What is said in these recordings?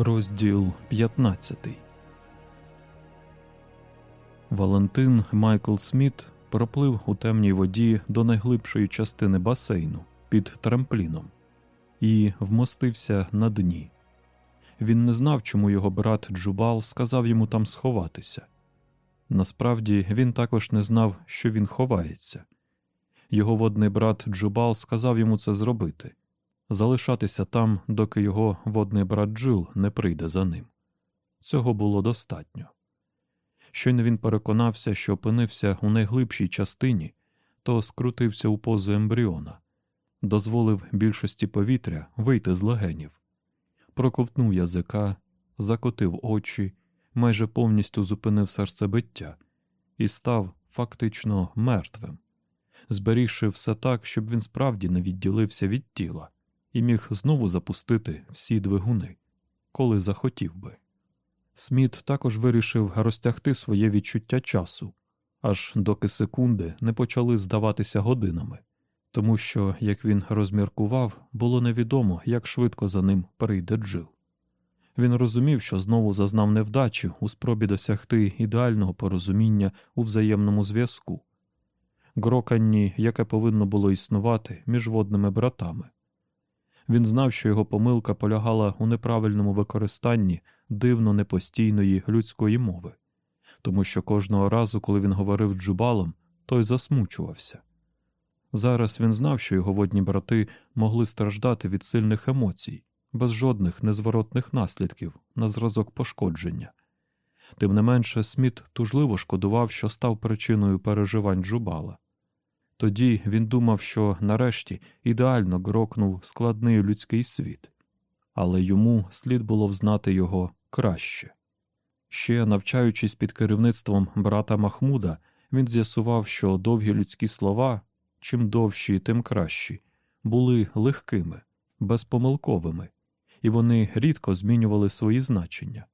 Розділ 15 Валентин Майкл Сміт проплив у темній воді до найглибшої частини басейну під трампліном і вмостився на дні. Він не знав, чому його брат Джубал сказав йому там сховатися. Насправді він також не знав, що він ховається. Його водний брат Джубал сказав йому це зробити залишатися там, доки його водний брат Джил не прийде за ним. Цього було достатньо. Щойно він переконався, що опинився у найглибшій частині, то скрутився у позу ембріона, дозволив більшості повітря вийти з легенів, проковтнув язика, закотив очі, майже повністю зупинив серцебиття і став фактично мертвим, зберігши все так, щоб він справді не відділився від тіла і міг знову запустити всі двигуни, коли захотів би. Сміт також вирішив розтягти своє відчуття часу, аж доки секунди не почали здаватися годинами, тому що, як він розміркував, було невідомо, як швидко за ним перейде Джил. Він розумів, що знову зазнав невдачі у спробі досягти ідеального порозуміння у взаємному зв'язку, гроканні, яке повинно було існувати між водними братами. Він знав, що його помилка полягала у неправильному використанні дивно непостійної людської мови, тому що кожного разу, коли він говорив джубалом, той засмучувався. Зараз він знав, що його водні брати могли страждати від сильних емоцій, без жодних незворотних наслідків на зразок пошкодження. Тим не менше, Сміт тужливо шкодував, що став причиною переживань джубала. Тоді він думав, що нарешті ідеально грокнув складний людський світ, але йому слід було взнати його краще. Ще навчаючись під керівництвом брата Махмуда, він з'ясував, що довгі людські слова, чим довші, тим кращі, були легкими, безпомилковими, і вони рідко змінювали свої значення.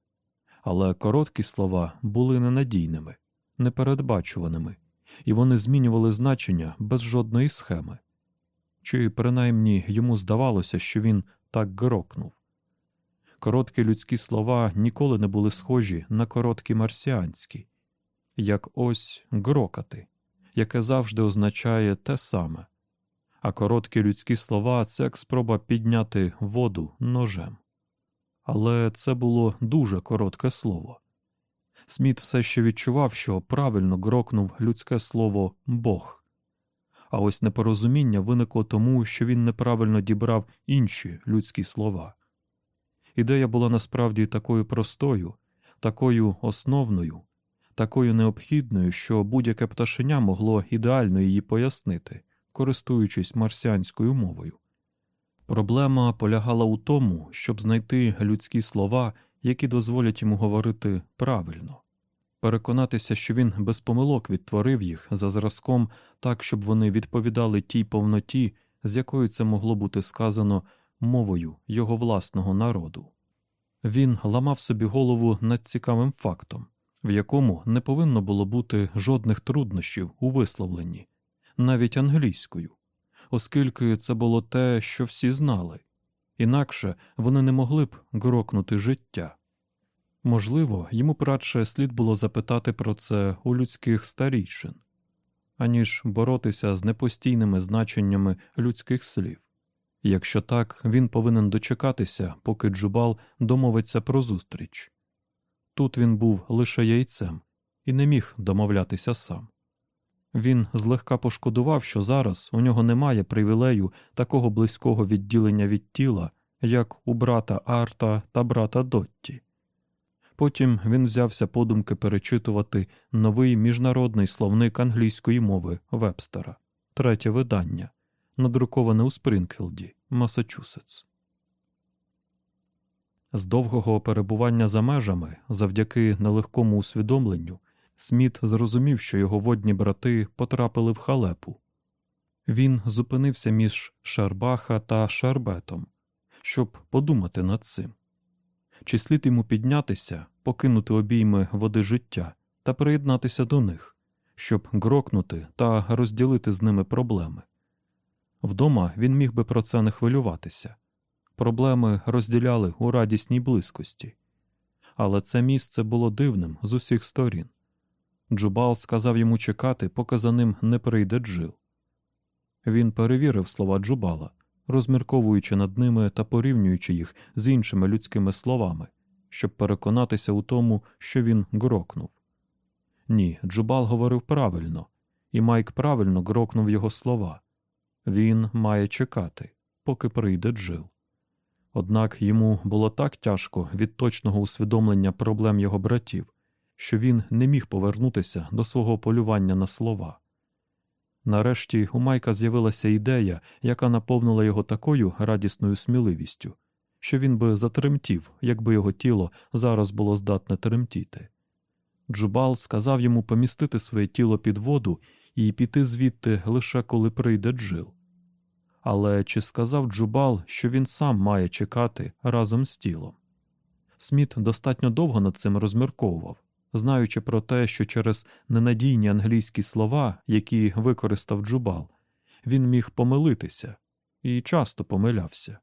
Але короткі слова були ненадійними, непередбачуваними і вони змінювали значення без жодної схеми. Чи принаймні йому здавалося, що він так грокнув. Короткі людські слова ніколи не були схожі на короткі марсіанські, як ось грокати, яке завжди означає те саме, а короткі людські слова це як спроба підняти воду ножем. Але це було дуже коротке слово. Сміт все ще відчував, що правильно грокнув людське слово Бог. А ось непорозуміння виникло тому, що він неправильно дібрав інші людські слова. Ідея була насправді такою простою, такою основною, такою необхідною, що будь-яке пташеня могло ідеально її пояснити, користуючись марсіанською мовою. Проблема полягала у тому, щоб знайти людські слова, які дозволять йому говорити правильно, переконатися, що він без помилок відтворив їх за зразком так, щоб вони відповідали тій повноті, з якою це могло бути сказано мовою його власного народу. Він ламав собі голову над цікавим фактом, в якому не повинно було бути жодних труднощів у висловленні, навіть англійською, оскільки це було те, що всі знали інакше вони не могли б грокнути життя. Можливо, йому радше слід було запитати про це у людських старійшин, аніж боротися з непостійними значеннями людських слів. Якщо так, він повинен дочекатися, поки Джубал домовиться про зустріч. Тут він був лише яйцем і не міг домовлятися сам. Він злегка пошкодував, що зараз у нього немає привілею такого близького відділення від тіла, як у брата Арта та брата Дотті. Потім він взявся подумки перечитувати новий міжнародний словник англійської мови Вебстера, третє видання, надруковане у Спрінгфілді, Масачусетс. З довгого перебування за межами, завдяки нелегкому усвідомленню, Сміт зрозумів, що його водні брати потрапили в халепу. Він зупинився між Шербаха та Шербетом, щоб подумати над цим. Чи слід йому піднятися, покинути обійми води життя та приєднатися до них, щоб грокнути та розділити з ними проблеми? Вдома він міг би про це не хвилюватися. Проблеми розділяли у радісній близькості. Але це місце було дивним з усіх сторін. Джубал сказав йому чекати, поки за ним не прийде Джил. Він перевірив слова Джубала, розмірковуючи над ними та порівнюючи їх з іншими людськими словами, щоб переконатися у тому, що він грокнув. Ні, Джубал говорив правильно, і Майк правильно грокнув його слова. Він має чекати, поки прийде Джил. Однак йому було так тяжко від точного усвідомлення проблем його братів, що він не міг повернутися до свого полювання на слова. Нарешті у Майка з'явилася ідея, яка наповнила його такою радісною сміливістю, що він би затремтів, якби його тіло зараз було здатне тремтіти. Джубал сказав йому помістити своє тіло під воду і піти звідти лише коли прийде Джил. Але чи сказав Джубал, що він сам має чекати разом з тілом? Сміт достатньо довго над цим розмірковував, знаючи про те, що через ненадійні англійські слова, які використав Джубал, він міг помилитися і часто помилявся.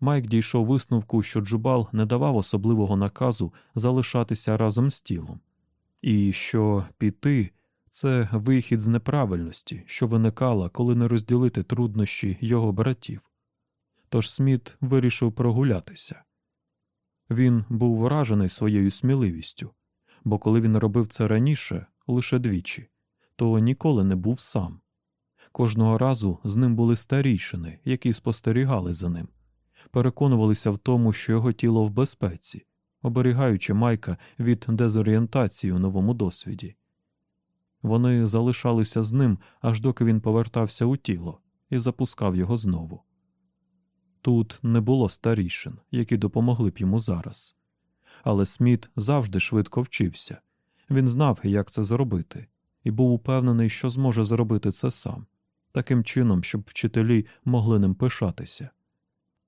Майк дійшов висновку, що Джубал не давав особливого наказу залишатися разом з тілом, і що піти це вихід з неправильності, що виникала, коли не розділити труднощі його братів. Тож Сміт вирішив прогулятися. Він був вражений своєю сміливістю, бо коли він робив це раніше, лише двічі, то ніколи не був сам. Кожного разу з ним були старійшини, які спостерігали за ним, переконувалися в тому, що його тіло в безпеці, оберігаючи Майка від дезорієнтації у новому досвіді. Вони залишалися з ним, аж доки він повертався у тіло і запускав його знову. Тут не було старішин, які допомогли б йому зараз. Але Сміт завжди швидко вчився він знав, як це зробити, і був упевнений, що зможе зробити це сам, таким чином, щоб вчителі могли ним пишатися.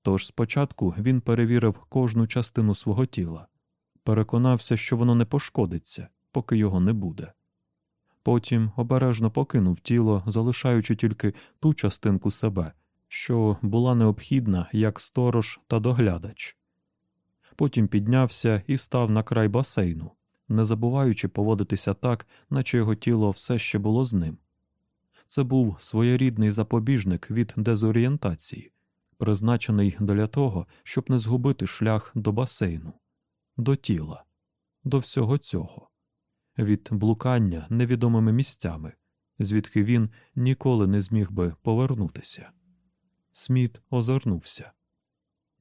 Тож спочатку він перевірив кожну частину свого тіла, переконався, що воно не пошкодиться, поки його не буде. Потім обережно покинув тіло, залишаючи тільки ту частинку себе, що була необхідна як сторож та доглядач. Потім піднявся і став на край басейну, не забуваючи поводитися так, наче його тіло все ще було з ним. Це був своєрідний запобіжник від дезорієнтації, призначений для того, щоб не згубити шлях до басейну, до тіла, до всього цього від блукання невідомими місцями, звідки він ніколи не зміг би повернутися. Сміт озирнувся.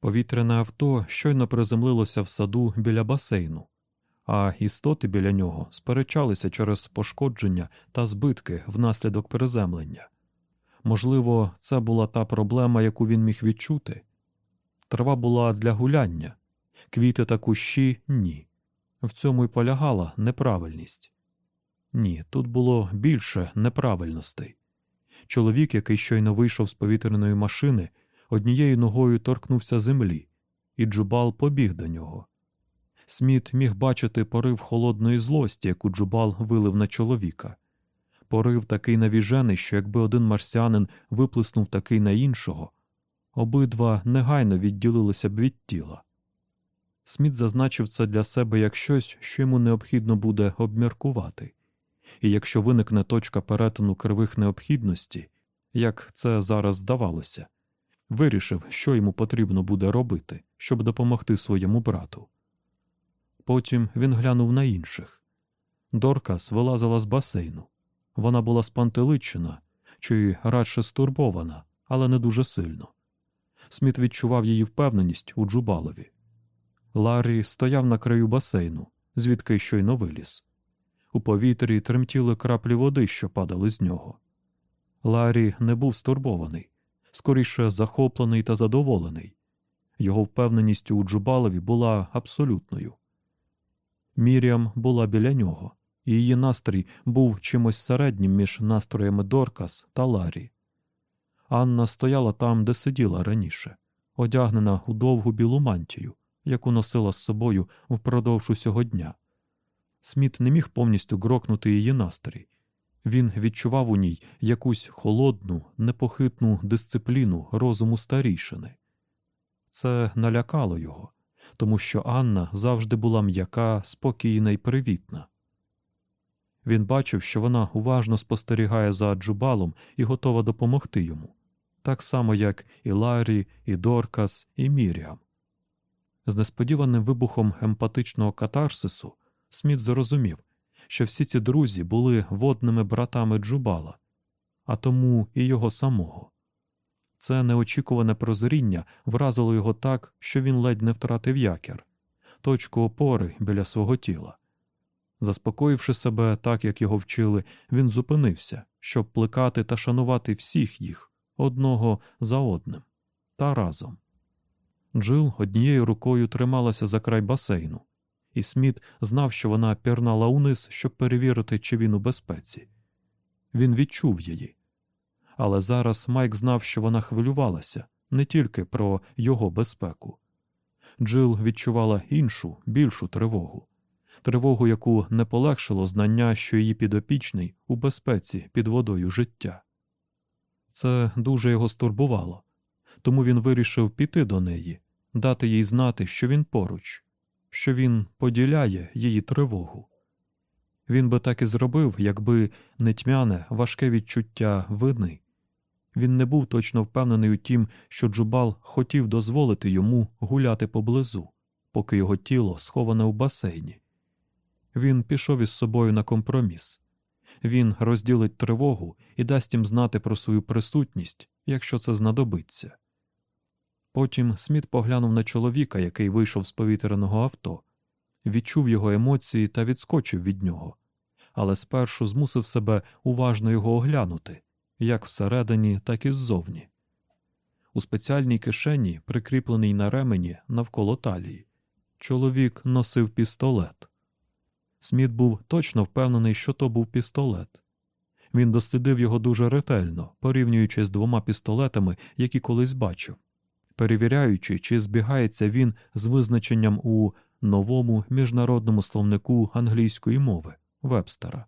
Повітряне авто щойно приземлилося в саду біля басейну, а істоти біля нього сперечалися через пошкодження та збитки внаслідок приземлення. Можливо, це була та проблема, яку він міг відчути. Трава була для гуляння, квіти та кущі ні. В цьому й полягала неправильність. Ні, тут було більше неправильностей. Чоловік, який щойно вийшов з повітряної машини, однією ногою торкнувся землі, і Джубал побіг до нього. Сміт міг бачити порив холодної злості, яку Джубал вилив на чоловіка. Порив такий навіжений, що якби один марсіанин виплеснув такий на іншого, обидва негайно відділилися б від тіла. Сміт зазначив це для себе як щось, що йому необхідно буде обміркувати, і якщо виникне точка перетину кривих необхідності, як це зараз здавалося, вирішив, що йому потрібно буде робити, щоб допомогти своєму брату. Потім він глянув на інших. Доркас вилазила з басейну. Вона була спантеличена чи радше стурбована, але не дуже сильно. Сміт відчував її впевненість у Джубалові. Ларрі стояв на краю басейну, звідки щойно виліз. У повітрі тремтіли краплі води, що падали з нього. Ларрі не був стурбований, скоріше захоплений та задоволений. Його впевненість у Джубалові була абсолютною. Міріам була біля нього, і її настрій був чимось середнім між настроями Доркас та Ларі. Анна стояла там, де сиділа раніше, одягнена у довгу білу мантію, яку носила з собою впродовж усього дня. Сміт не міг повністю грокнути її настрій. Він відчував у ній якусь холодну, непохитну дисципліну розуму старійшини. Це налякало його, тому що Анна завжди була м'яка, спокійна і привітна. Він бачив, що вона уважно спостерігає за Джубалом і готова допомогти йому, так само, як і Ларі, і Доркас, і Міріам. З несподіваним вибухом емпатичного катарсису Сміт зрозумів, що всі ці друзі були водними братами Джубала, а тому і його самого. Це неочікуване прозріння вразило його так, що він ледь не втратив якір, точку опори біля свого тіла. Заспокоївши себе так, як його вчили, він зупинився, щоб плекати та шанувати всіх їх одного за одним та разом. Джил однією рукою трималася за край басейну, і Сміт знав, що вона пірнала униз, щоб перевірити, чи він у безпеці. Він відчув її. Але зараз Майк знав, що вона хвилювалася не тільки про його безпеку. Джил відчувала іншу, більшу тривогу тривогу, яку не полегшило знання, що її підопічний у безпеці під водою життя. Це дуже його стурбувало, тому він вирішив піти до неї, дати їй знати, що він поруч, що він поділяє її тривогу. Він би так і зробив, якби не тьмяне, важке відчуття вини. Він не був точно впевнений у тім, що Джубал хотів дозволити йому гуляти поблизу, поки його тіло сховане у басейні. Він пішов із собою на компроміс. Він розділить тривогу і дасть їм знати про свою присутність, якщо це знадобиться. Потім Сміт поглянув на чоловіка, який вийшов з повітряного авто, відчув його емоції та відскочив від нього, але спершу змусив себе уважно його оглянути як всередині, так і ззовні. У спеціальній кишені, прикріпленій на ремені навколо талії, чоловік носив пістолет. Сміт був точно впевнений, що то був пістолет. Він дослідив його дуже ретельно, порівнюючи з двома пістолетами, які колись бачив, перевіряючи, чи збігається він з визначенням у новому міжнародному словнику англійської мови Вебстера,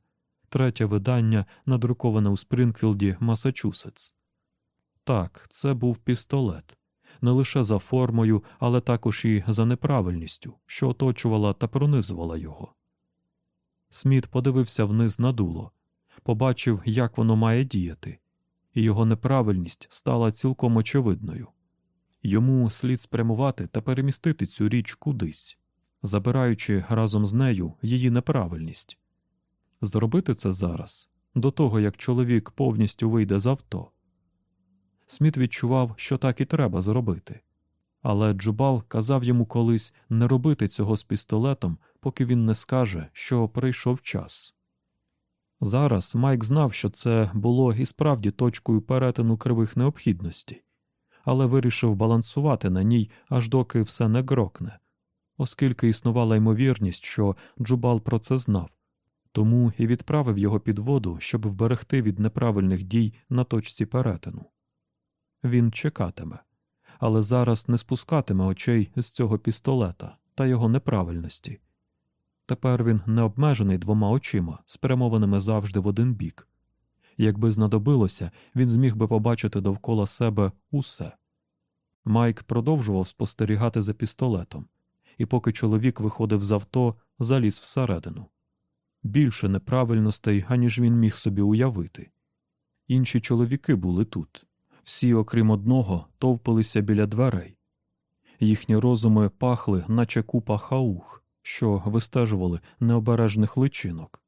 третє видання, надруковане у Спрінгфілді, Масачусетс. Так, це був пістолет. Не лише за формою, але також і за неправильністю, що оточувала та пронизувала його. Сміт подивився вниз на дуло, побачив, як воно має діяти, і його неправильність стала цілком очевидною. Йому слід спрямувати та перемістити цю річ кудись, забираючи разом з нею її неправильність. Зробити це зараз, до того як чоловік повністю вийде з авто. Сміт відчував, що так і треба зробити. Але Джубал казав йому колись не робити цього з пістолетом, поки він не скаже, що прийшов час. Зараз Майк знав, що це було і справді точкою перетину кривих необхідностей, але вирішив балансувати на ній, аж доки все не грокне, оскільки існувала ймовірність, що Джубал про це знав, тому і відправив його під воду, щоб вберегти від неправильних дій на точці перетину. Він чекатиме але зараз не спускатиме очей з цього пістолета та його неправильності. Тепер він не обмежений двома очима, спрямованими завжди в один бік. Якби знадобилося, він зміг би побачити довкола себе усе. Майк продовжував спостерігати за пістолетом, і поки чоловік виходив з авто, заліз всередину. Більше неправильностей, аніж він міг собі уявити. Інші чоловіки були тут, всі, окрім одного, товпилися біля дверей. Їхні розуми пахли, наче купа хаух, що вистежували необережних личинок,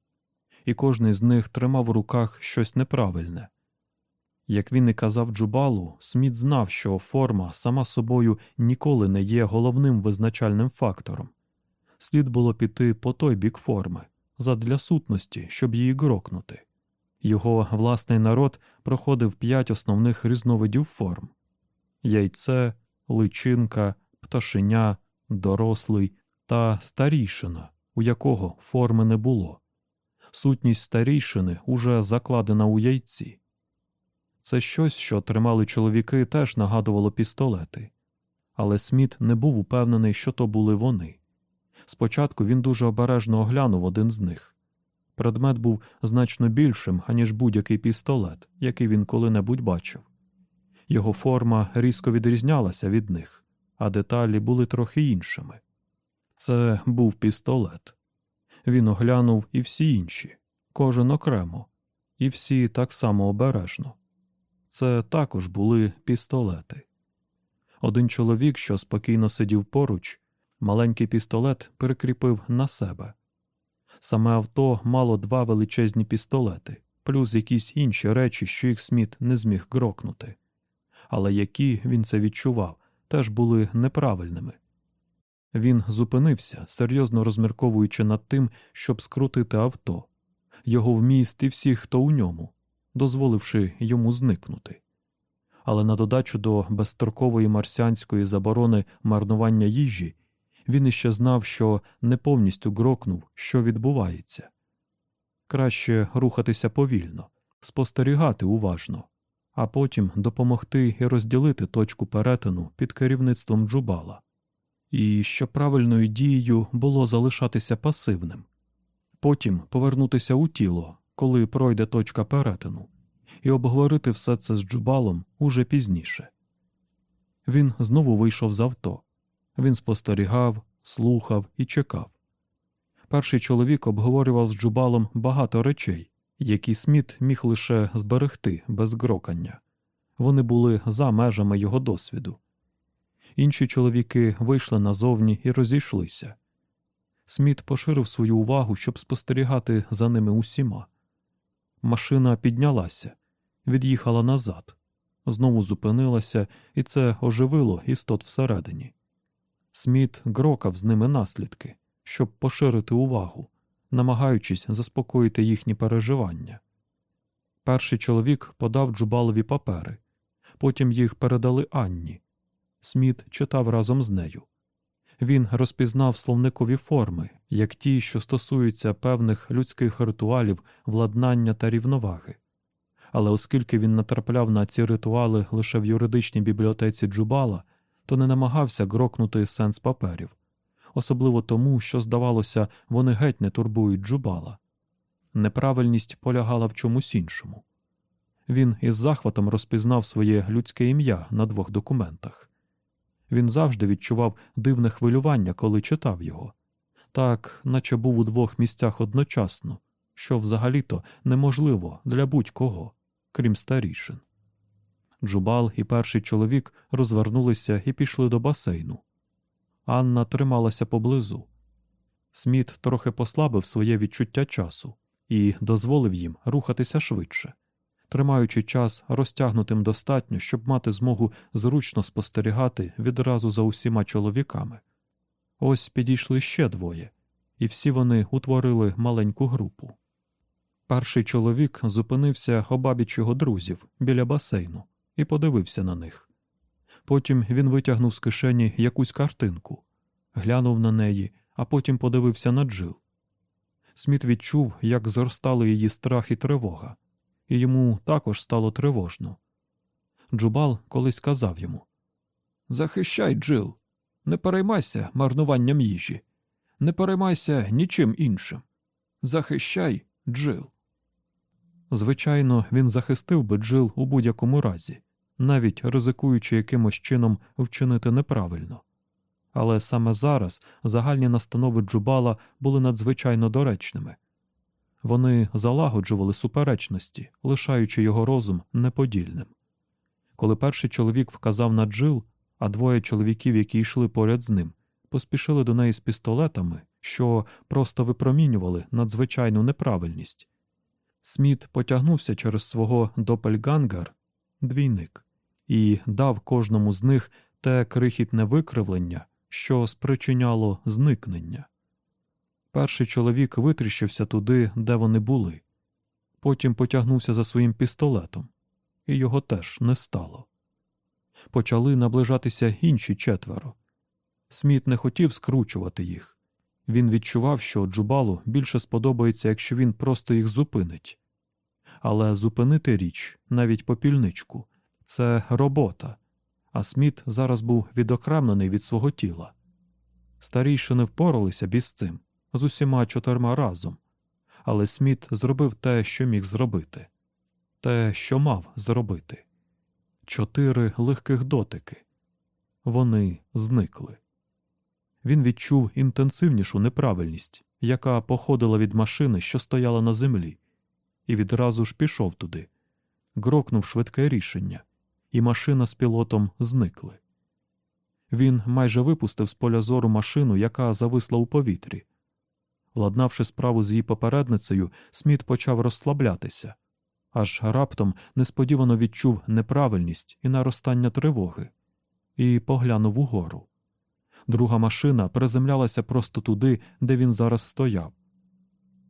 і кожний з них тримав у руках щось неправильне. Як він і казав Джубалу, Сміт знав, що форма сама собою ніколи не є головним визначальним фактором. Слід було піти по той бік форми, задля сутності, щоб її грокнути. Його власний народ проходив п'ять основних різновидів форм яйце, личинка, пташеня, дорослий та старійшина, у якого форми не було. Сутність старійшини уже закладена у яйці. Це щось, що тримали чоловіки, теж нагадувало пістолети. Але Сміт не був упевнений, що то були вони. Спочатку він дуже обережно оглянув один з них. Предмет був значно більшим, аніж будь-який пістолет, який він коли-небудь бачив. Його форма різко відрізнялася від них, а деталі були трохи іншими. Це був пістолет. Він оглянув і всі інші, кожен окремо, і всі так само обережно. Це також були пістолети. Один чоловік, що спокійно сидів поруч, маленький пістолет перекріпив на себе. Саме авто мало два величезні пістолети, плюс якісь інші речі, що їх Сміт не зміг грокнути. Але які він це відчував, теж були неправильними. Він зупинився, серйозно розмірковуючи над тим, щоб скрутити авто, його вміст і всіх, хто у ньому, дозволивши йому зникнути. Але на додачу до безстрокової марсіанської заборони марнування їжі він іще знав, що не повністю грокнув, що відбувається. Краще рухатися повільно, спостерігати уважно, а потім допомогти і розділити точку перетину під керівництвом джубала. І що правильною дією було залишатися пасивним, потім повернутися у тіло, коли пройде точка перетину, і обговорити все це з джубалом уже пізніше. Він знову вийшов з авто. Він спостерігав, слухав і чекав. Перший чоловік обговорював з джубалом багато речей, які Сміт міг лише зберегти без грокання. Вони були за межами його досвіду. Інші чоловіки вийшли назовні і розійшлися. Сміт поширив свою увагу, щоб спостерігати за ними усіма. Машина піднялася, від'їхала назад, знову зупинилася, і це оживило істот всередині. Сміт грокав з ними наслідки, щоб поширити увагу, намагаючись заспокоїти їхні переживання. Перший чоловік подав джубалові папери, потім їх передали Анні. Сміт читав разом з нею. Він розпізнав словникові форми, як ті, що стосуються певних людських ритуалів владнання та рівноваги. Але оскільки він натрапляв на ці ритуали лише в юридичній бібліотеці Джубала, то не намагався грокнути сенс паперів, особливо тому, що, здавалося, вони геть не турбують Джубала. Неправильність полягала в чомусь іншому. Він із захватом розпізнав своє людське ім'я на двох документах. Він завжди відчував дивне хвилювання, коли читав його, так, наче був у двох місцях одночасно, що взагалі-то неможливо для будь-кого, крім старішин. Джубал і перший чоловік розвернулися і пішли до басейну. Анна трималася поблизу. Сміт трохи послабив своє відчуття часу і дозволив їм рухатися швидше, тримаючи час розтягнутим достатньо, щоб мати змогу зручно спостерігати відразу за усіма чоловіками. Ось підійшли ще двоє, і всі вони утворили маленьку групу. Перший чоловік зупинився обабіч його друзів біля басейну і подивився на них. Потім він витягнув з кишені якусь картинку, глянув на неї, а потім подивився на Джил. Сміт відчув, як зростали її страх і тривога, і йому також стало тривожно. Джубал колись сказав йому Захищай, Джил, не переймайся марнуванням їжі, не переймайся нічим іншим. Захищай, Джил. Звичайно, він захистив би Джил у будь-якому разі, навіть ризикуючи якимось чином вчинити неправильно. Але саме зараз загальні настанови Джубала були надзвичайно доречними вони залагоджували суперечності, лишаючи його розум неподільним. Коли перший чоловік вказав на Джил, а двоє чоловіків, які йшли поряд з ним, поспішили до неї з пістолетами, що просто випромінювали надзвичайну неправильність. Сміт потягнувся через свого допельгангар двійник, і дав кожному з них те крихітне викривлення, що спричиняло зникнення. Перший чоловік витріщився туди, де вони були, потім потягнувся за своїм пістолетом, і його теж не стало. Почали наближатися інші четверо. Сміт не хотів скручувати їх. Він відчував, що Джубалу більше сподобається, якщо він просто їх зупинить. Але зупинити річ, навіть попільничку, це робота, а Сміт зараз був відокремлений від свого тіла. Старійші не впоралися б із цим з усіма чотирма разом, але Сміт зробив те, що міг зробити, те, що мав зробити. Чотири легких дотики. Вони зникли. Він відчув інтенсивнішу неправильність, яка походила від машини, що стояла на землі, і відразу ж пішов туди, грокнув швидке рішення, і машина з пілотом зникли. Він майже випустив з поля зору машину, яка зависла у повітрі. Владнавши справу з її попередницею, Сміт почав розслаблятися, аж раптом несподівано відчув неправильність і наростання тривоги, і поглянув угору. Друга машина приземлялася просто туди, де він зараз стояв.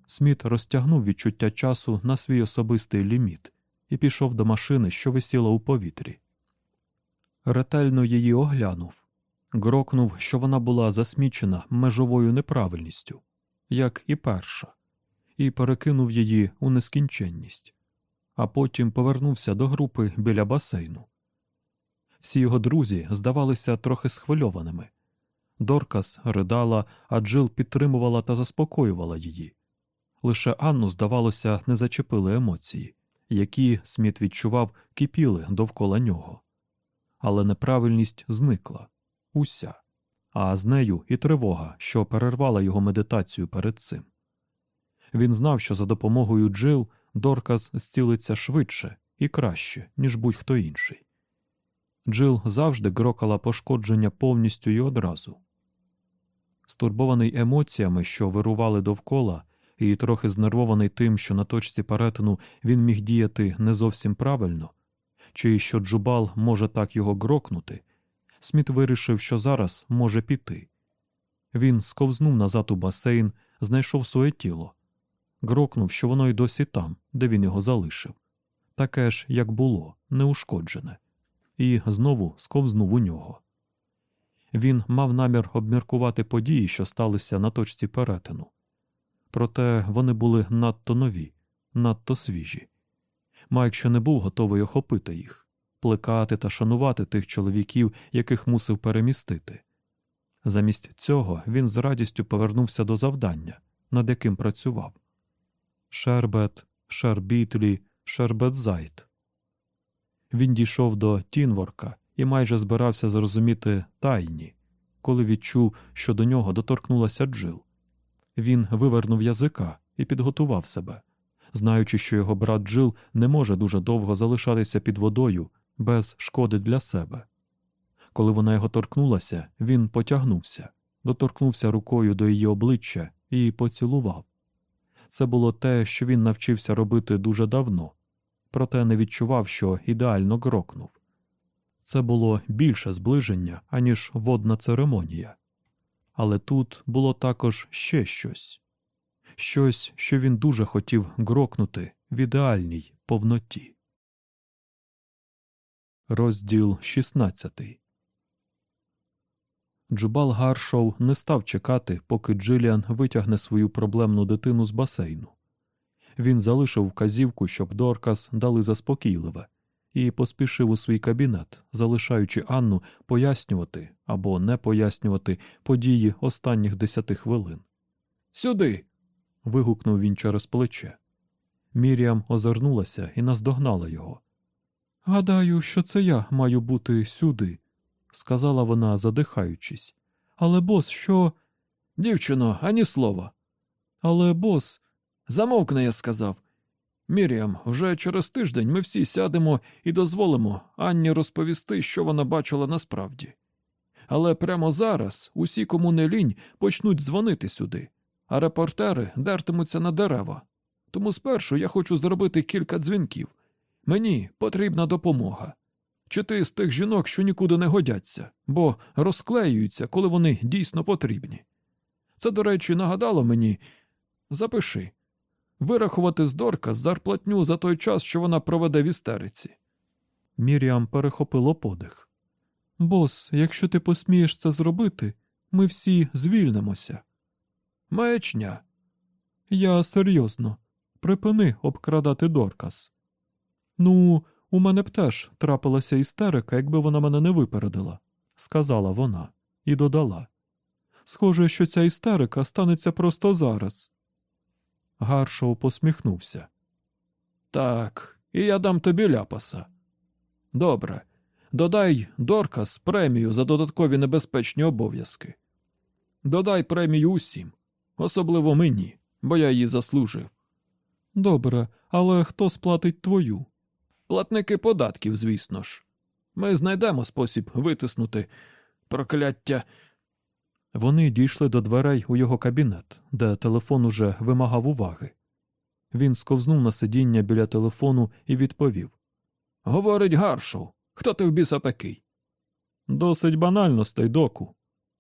Сміт розтягнув відчуття часу на свій особистий ліміт і пішов до машини, що висіла у повітрі. Ретельно її оглянув, грокнув, що вона була засмічена межовою неправильністю, як і перша, і перекинув її у нескінченність, а потім повернувся до групи біля басейну. Всі його друзі здавалися трохи схвильованими. Доркас ридала, а Джил підтримувала та заспокоювала її. Лише Анну, здавалося, не зачепили емоції, які Сміт відчував, кипіли довкола нього. Але неправильність зникла уся, а з нею і тривога, що перервала його медитацію перед цим. Він знав, що за допомогою Джил Доркас зцілиться швидше і краще, ніж будь-хто інший. Джил завжди грокала пошкодження повністю і одразу. Стурбований емоціями, що вирували довкола, і трохи знервований тим, що на точці перетину він міг діяти не зовсім правильно, чи що Джубал може так його грокнути, Сміт вирішив, що зараз може піти. Він сковзнув назад у басейн, знайшов своє тіло, грокнув, що воно й досі там, де він його залишив, таке ж, як було, неушкоджене, і знову сковзнув у нього. Він мав намір обміркувати події, що сталися на точці перетину. Проте вони були надто нові, надто свіжі. Майк ще не був готовий охопити їх, плекати та шанувати тих чоловіків, яких мусив перемістити. Замість цього він з радістю повернувся до завдання, над яким працював Шербет, Шербітлі, Шербетзайт. Він дійшов до Тінворка і майже збирався зрозуміти тайні, коли відчув, що до нього доторкнулася Джил. Він вивернув язика і підготував себе, знаючи, що його брат Джил не може дуже довго залишатися під водою без шкоди для себе. Коли вона його торкнулася, він потягнувся, доторкнувся рукою до її обличчя і поцілував. Це було те, що він навчився робити дуже давно, проте не відчував, що ідеально грокнув. Це було більше зближення, аніж водна церемонія. Але тут було також ще щось щось, що він дуже хотів грокнути в ідеальній повноті. Розділ 16 Джубал Гаршоу не став чекати, поки Джиліан витягне свою проблемну дитину з басейну. Він залишив вказівку, щоб Доркас дали заспокійливе, і поспішив у свій кабінет, залишаючи Анну пояснювати або не пояснювати події останніх десяти хвилин. Сюди. вигукнув він через плече. Міріам озирнулася і наздогнала його. Гадаю, що це я маю бути сюди, сказала вона, задихаючись. Але бос, що. Дівчино, ані слова. Але бос. Замовкни, я сказав. Міріам, вже через тиждень ми всі сядемо і дозволимо Анні розповісти, що вона бачила насправді. Але прямо зараз усі, кому не лінь, почнуть дзвонити сюди, а репортери дертимуться на дерева. Тому спершу я хочу зробити кілька дзвінків. Мені потрібна допомога. Чи ти з тих жінок, що нікуди не годяться, бо розклеюються, коли вони дійсно потрібні. Це, до речі, нагадало мені запиши вирахувати з Дорка зарплатню за той час, що вона проведе в істериці. Міріам перехопило подих. Бос, якщо ти посмієш це зробити, ми всі звільнимося. Маячня. Я серйозно. Припини обкрадати Доркас. Ну, у мене б теж трапилася істерика, якби вона мене не випередила, сказала вона і додала. Схоже, що ця істерика станеться просто зараз. Гаршоу посміхнувся. Так, і я дам тобі ляпаса. Добре. Додай Доркас премію за додаткові небезпечні обов'язки. Додай премію усім, особливо мені, бо я її заслужив. Добре, але хто сплатить твою? Платники податків, звісно ж. Ми знайдемо спосіб витиснути прокляття. Вони дійшли до дверей у його кабінет, де телефон уже вимагав уваги. Він сковзнув на сидіння біля телефону і відповів Говорить Гаршоу. Хто ти в біса такий? Досить банальностей, доку.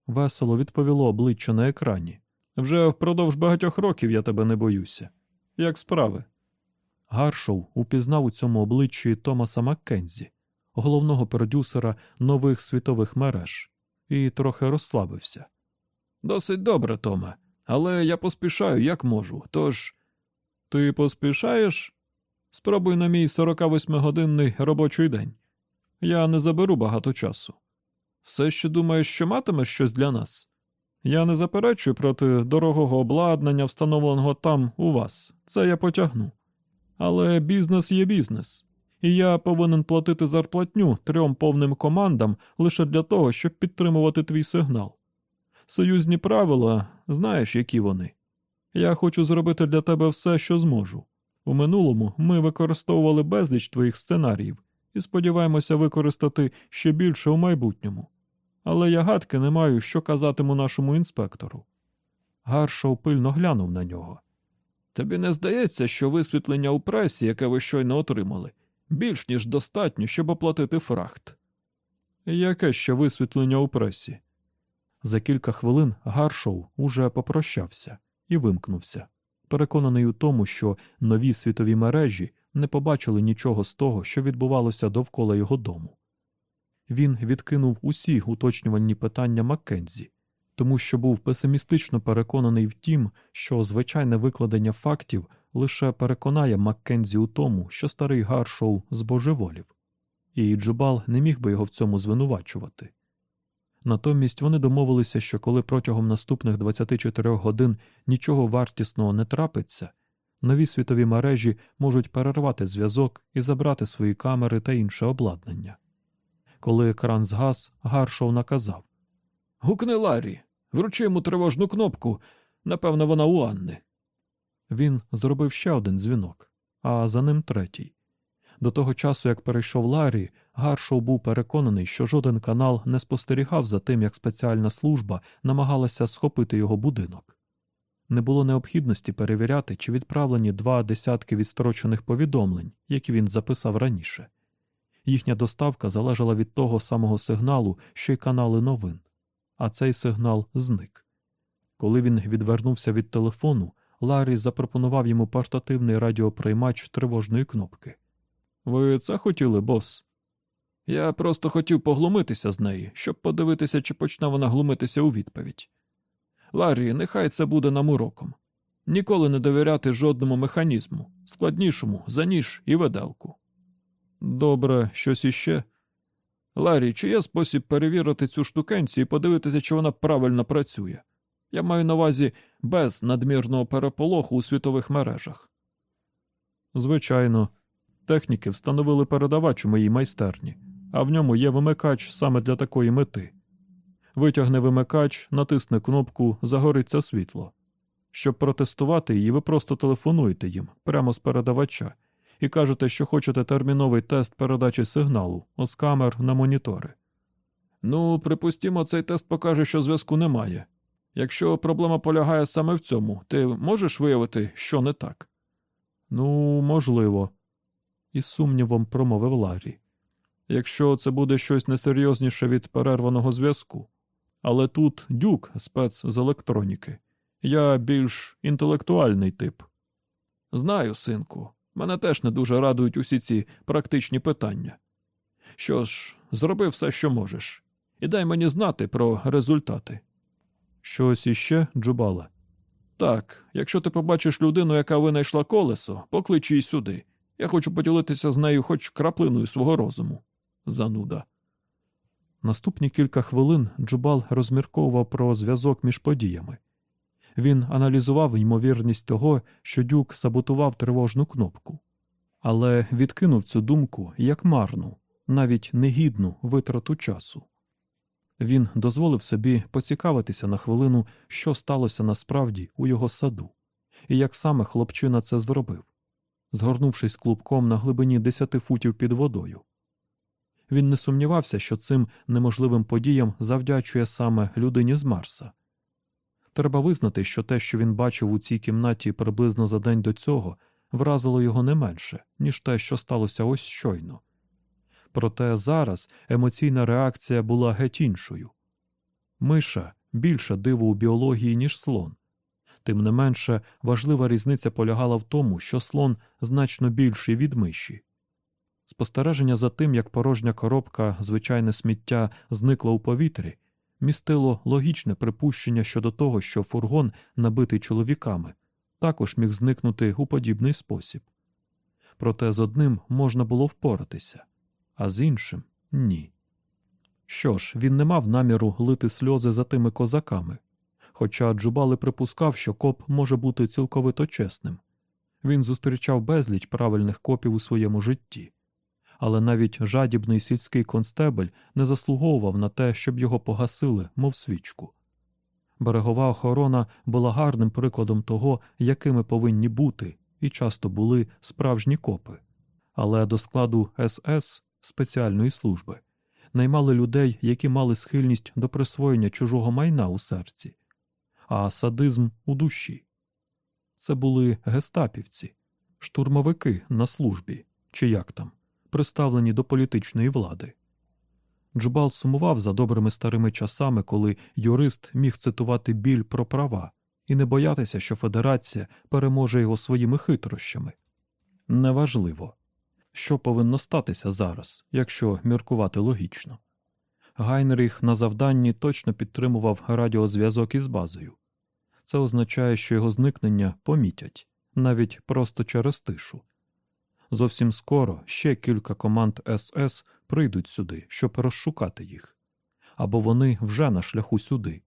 Весело відповіло обличчя на екрані. Вже впродовж багатьох років я тебе не боюся. Як справи? Гаршоу упізнав у цьому обличчі Томаса Маккензі, головного продюсера нових світових мереж, і трохи розслабився. Досить добре, Томе, але я поспішаю, як можу. Тож. Ти поспішаєш? Спробуй на мій 48-годинний робочий день. Я не заберу багато часу. Все ще думаєш, що матимеш щось для нас? Я не заперечую проти дорогого обладнання, встановленого там у вас. Це я потягну. Але бізнес є бізнес, і я повинен платити зарплатню трьом повним командам лише для того, щоб підтримувати твій сигнал. Союзні правила, знаєш, які вони. Я хочу зробити для тебе все, що зможу. У минулому ми використовували безліч твоїх сценаріїв і сподіваємося використати ще більше у майбутньому. Але я гадки не маю, що казатиму нашому інспектору. Гаршоу пильно глянув на нього. Тобі не здається, що висвітлення у пресі, яке ви щойно отримали, більш ніж достатньо, щоб оплатити фрахт. Яке ще висвітлення у пресі? За кілька хвилин Гаршоу уже попрощався і вимкнувся, переконаний у тому, що нові світові мережі не побачили нічого з того, що відбувалося довкола його дому. Він відкинув усі уточнювальні питання Маккензі, тому що був песимістично переконаний в тім, що звичайне викладення фактів лише переконає Маккензі у тому, що старий Гаршоу збожеволів, і Джубал не міг би його в цьому звинувачувати. Натомість вони домовилися, що коли протягом наступних 24 годин нічого вартісного не трапиться, нові світові мережі можуть перервати зв'язок і забрати свої камери та інше обладнання. Коли екран згас, Гаршоу наказав Гукни Ларі, вручи йому тривожну кнопку, напевно, вона у Анни. Він зробив ще один дзвінок, а за ним третій. До того часу, як перейшов Ларі, Гаршоу був переконаний, що жоден канал не спостерігав за тим, як спеціальна служба намагалася схопити його будинок. Не було необхідності перевіряти, чи відправлені два десятки відстрочених повідомлень, які він записав раніше. Їхня доставка залежала від того самого сигналу, що й канали новин, а цей сигнал зник. Коли він відвернувся від телефону, Ларі запропонував йому портативний радіоприймач тривожної кнопки. Ви це хотіли, бос? Я просто хотів поглумитися з неї, щоб подивитися, чи почне вона глумитися у відповідь. Ларі, нехай це буде нам уроком. Ніколи не довіряти жодному механізму, складнішому за ніж і виделку. Добре, щось іще. Ларі, чи є спосіб перевірити цю штукенцію і подивитися, чи вона правильно працює? Я маю на увазі без надмірного переполоху у світових мережах. Звичайно, техніки встановили передавач у моїй майстерні, а в ньому є вимикач саме для такої мети. Витягне вимикач, натисне кнопку, загориться світло. Щоб протестувати її, ви просто телефонуєте їм прямо з передавача і кажете, що хочете терміновий тест передачі сигналу з камер на монітори. Ну, припустімо, цей тест покаже, що зв'язку немає. Якщо проблема полягає саме в цьому, ти можеш виявити, що не так? Ну, можливо. із сумнівом промовив Ларі. Якщо це буде щось несерйозніше від перерваного зв'язку. Але тут дюк спец з електроніки. Я більш інтелектуальний тип. Знаю, синку, мене теж не дуже радують усі ці практичні питання. Що ж, зроби все, що можеш, і дай мені знати про результати. Щось іще, Джубале? Так, якщо ти побачиш людину, яка винайшла колесо, поклич її сюди. Я хочу поділитися з нею хоч краплиною свого розуму. Зануда. Наступні кілька хвилин Джубал розмірковував про зв'язок між подіями. Він аналізував ймовірність того, що дюк саботував тривожну кнопку, але відкинув цю думку як марну, навіть негідну витрату часу. Він дозволив собі поцікавитися на хвилину, що сталося насправді у його саду, і як саме хлопчина це зробив, згорнувшись клубком на глибині десяти футів під водою. Він не сумнівався, що цим неможливим подіям завдячує саме людині з Марса. Треба визнати, що те, що він бачив у цій кімнаті приблизно за день до цього, вразило його не менше, ніж те, що сталося ось щойно. Проте зараз емоційна реакція була геть іншою. Миша більше диво у біології, ніж слон. Тим не менше, важлива різниця полягала в тому, що слон значно більший від миші. Спостереження за тим, як порожня коробка, звичайне сміття, зникла у повітрі, містило логічне припущення щодо того, що фургон, набитий чоловіками, також міг зникнути у подібний спосіб. Проте з одним можна було впоратися, а з іншим ні. Що ж, він не мав наміру лити сльози за тими козаками, хоча Джубали припускав, що коп може бути цілковито чесним. Він зустрічав безліч правильних копів у своєму житті але навіть жадібний сільський констебель не заслуговував на те, щоб його погасили, мов свічку. Берегова охорона була гарним прикладом того, якими повинні бути, і часто були справжні копи. Але до складу СС спеціальної служби наймали людей, які мали схильність до присвоєння чужого майна у серці, а садизм у душі. Це були гестапівці, штурмовики на службі, чи як там приставлені до політичної влади. Джубал сумував за добрими старими часами, коли юрист міг цитувати біль про права і не боятися, що Федерація переможе його своїми хитрощами. Неважливо, що повинно статися зараз, якщо міркувати логічно. Гайнріх на завданні точно підтримував радіозв'язок із базою. Це означає, що його зникнення помітять навіть просто через тишу. Зовсім скоро ще кілька команд СС прийдуть сюди, щоб розшукати їх. Або вони вже на шляху сюди,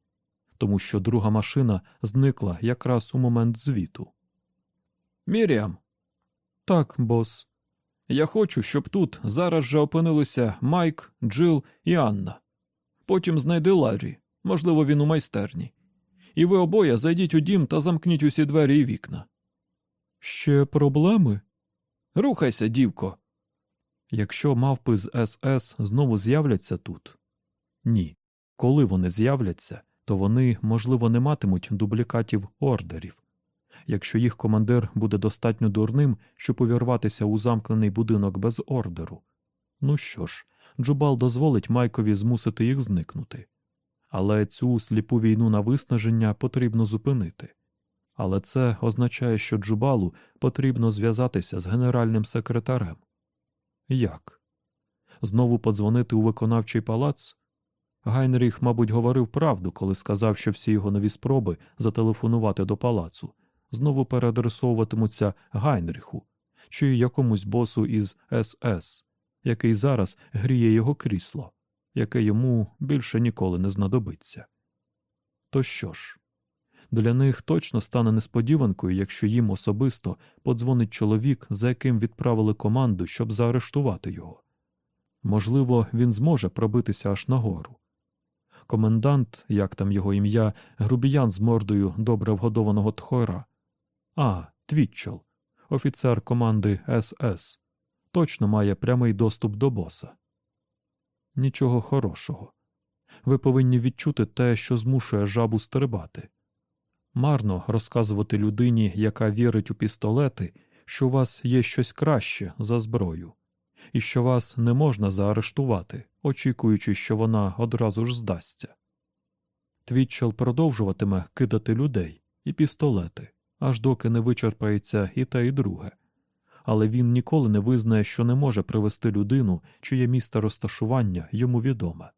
тому що друга машина зникла якраз у момент звіту. Міріам. Так, бос. Я хочу, щоб тут зараз же опинилися Майк, Джил і Анна. Потім знайди Ларі, можливо, він у майстерні. І ви обоє зайдіть у дім та замкніть усі двері і вікна. Ще проблеми? Рухайся, дівко. Якщо мавпи з СС знову з'являться тут? Ні. Коли вони з'являться, то вони, можливо, не матимуть дублікатів ордерів. Якщо їх командир буде достатньо дурним, щоб увірватися у замкнений будинок без ордеру. Ну що ж, Джубал дозволить Майкові змусити їх зникнути. Але цю сліпу війну на виснаження потрібно зупинити. Але це означає, що Джубалу потрібно зв'язатися з генеральним секретарем. Як? Знову подзвонити у виконавчий палац? Гайнріх, мабуть, говорив правду, коли сказав, що всі його нові спроби зателефонувати до палацу знову переадресовуватимуться Гайнріху чи якомусь босу із СС, який зараз гріє його крісло, яке йому більше ніколи не знадобиться. То що ж? Для них точно стане несподіванкою, якщо їм особисто подзвонить чоловік, за яким відправили команду, щоб заарештувати його. Можливо, він зможе пробитися аж нагору. Комендант, як там його ім'я, грубіян з мордою добре вгодованого тхора. А, Твітчел, офіцер команди СС, точно має прямий доступ до боса. Нічого хорошого. Ви повинні відчути те, що змушує жабу стрибати. Марно розказувати людині, яка вірить у пістолети, що у вас є щось краще за зброю, і що вас не можна заарештувати, очікуючи, що вона одразу ж здасться. Твітчел продовжуватиме кидати людей і пістолети, аж доки не вичерпається і те, і друге, але він ніколи не визнає, що не може привести людину, чиє місце розташування йому відоме.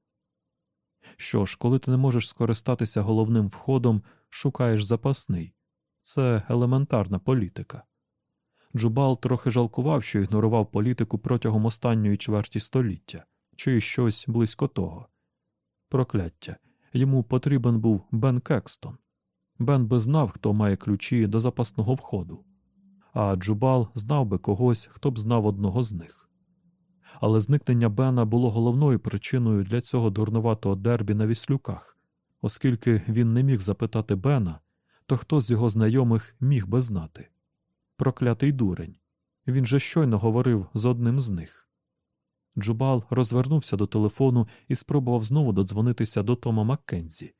Що ж, коли ти не можеш скористатися головним входом, шукаєш запасний це елементарна політика. Джубал трохи жалкував, що ігнорував політику протягом останньої чверті століття чи щось близько того. Прокляття. Йому потрібен був Бен Кекстон. Бен би знав, хто має ключі до запасного входу, а Джубал знав би когось, хто б знав одного з них. Але зникнення Бена було головною причиною для цього дурнуватого дербі на віслюках, оскільки він не міг запитати Бена, то хто з його знайомих міг би знати. Проклятий дурень. Він же щойно говорив з одним з них. Джубал розвернувся до телефону і спробував знову додзвонитися до Тома Маккензі.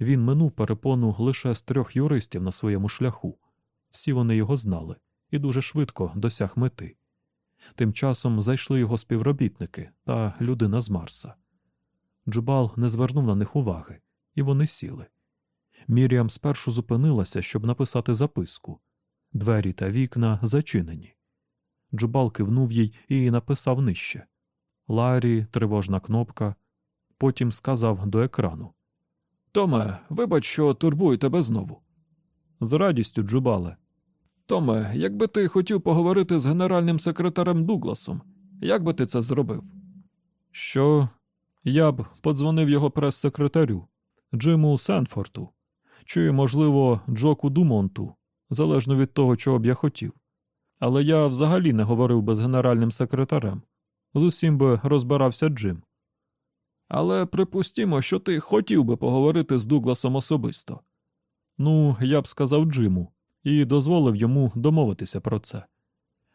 Він минув перепону лише з трьох юристів на своєму шляху. Всі вони його знали і дуже швидко досяг мети. Тим часом зайшли його співробітники та людина з Марса. Джубал не звернув на них уваги, і вони сіли. Міріам спершу зупинилася, щоб написати записку. Двері та вікна зачинені. Джубал кивнув їй і написав нижче. Ларі, тривожна кнопка. Потім сказав до екрану. Томе, вибач, що турбую тебе знову. З радістю, Джубале. Томе, якби ти хотів поговорити з генеральним секретарем Дугласом, як би ти це зробив? Що? Я б подзвонив його прес-секретарю Джиму Сенфорту, чи, можливо, Джоку Думонту, залежно від того, чого б я хотів. Але я взагалі не говорив би з генеральним секретарем. З усім би розбирався Джим. Але припустімо, що ти хотів би поговорити з Дугласом особисто. Ну, я б сказав Джиму і дозволив йому домовитися про це.